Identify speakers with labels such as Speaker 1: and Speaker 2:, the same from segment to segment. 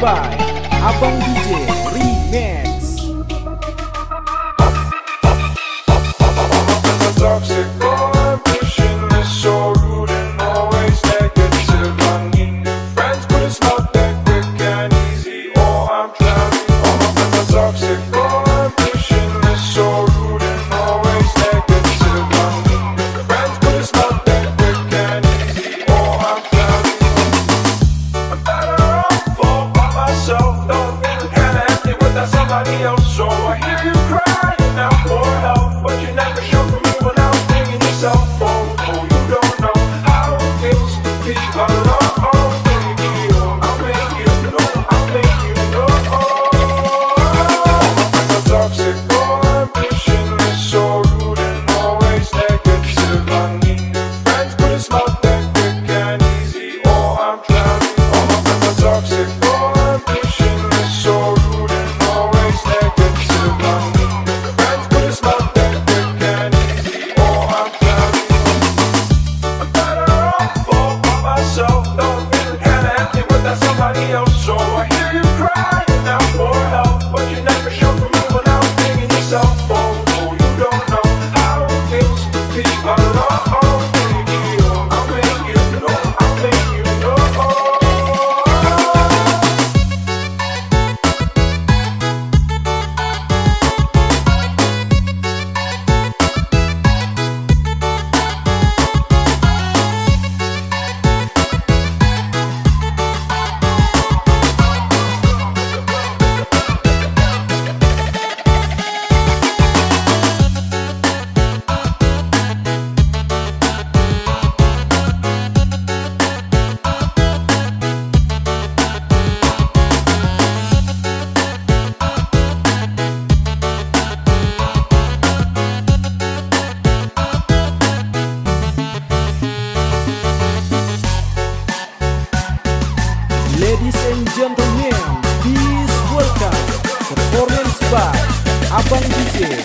Speaker 1: by Abang DJ Remix.
Speaker 2: so I hear you
Speaker 1: cry. gentlemen, please welcome performance by Abang DJ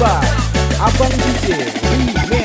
Speaker 2: by
Speaker 1: Abang DJ Remix.